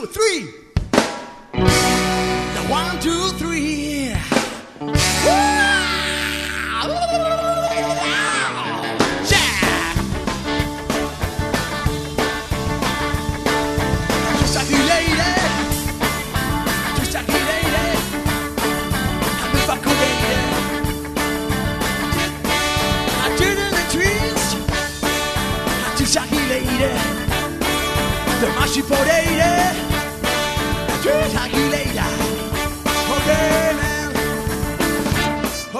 two, three. The one, two, three. Yeah. Just like lady. Just lady. I'm a fucking lady. I trees. Just lady. The lady. Okay, man.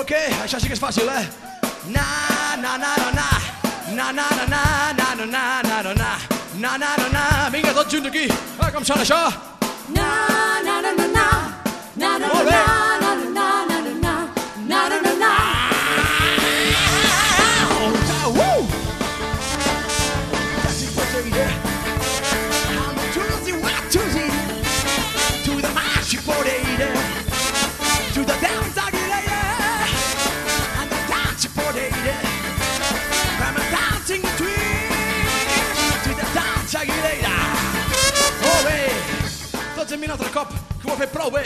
Okay, això sí que és fàcil, eh? Na, na, na, na, na. Na, na, na, na, na, na, na, na, na, na. Na, na, na, na. Vinga, tots junts aquí. Ah, com sona això? Na na na na na na na Molt bé. na na na Mi un altre cop, que ho he fet prou bé.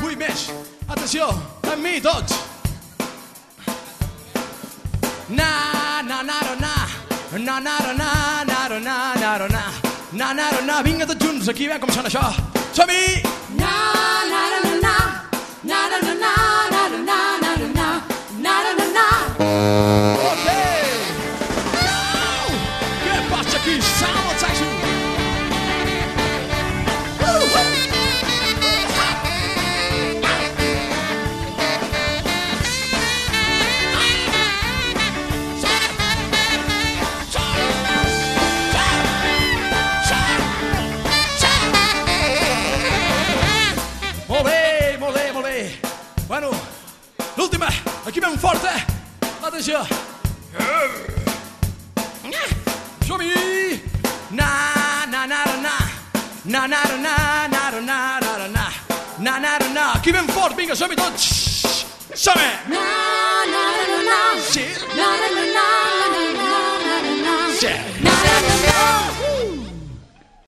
Vull més. Atenció, amb mi tots. Na na na na na na na na na na na na na na na na vinga tots junts aquí veure com sona això som-hi na na na na na na na na Aqui mesmo, forte! Atenção! Show me! Na, na, na, na, na, na, na, na, na, na, na, na, na, na, na, aqui mesmo, forte, binga, show me todos! Show me!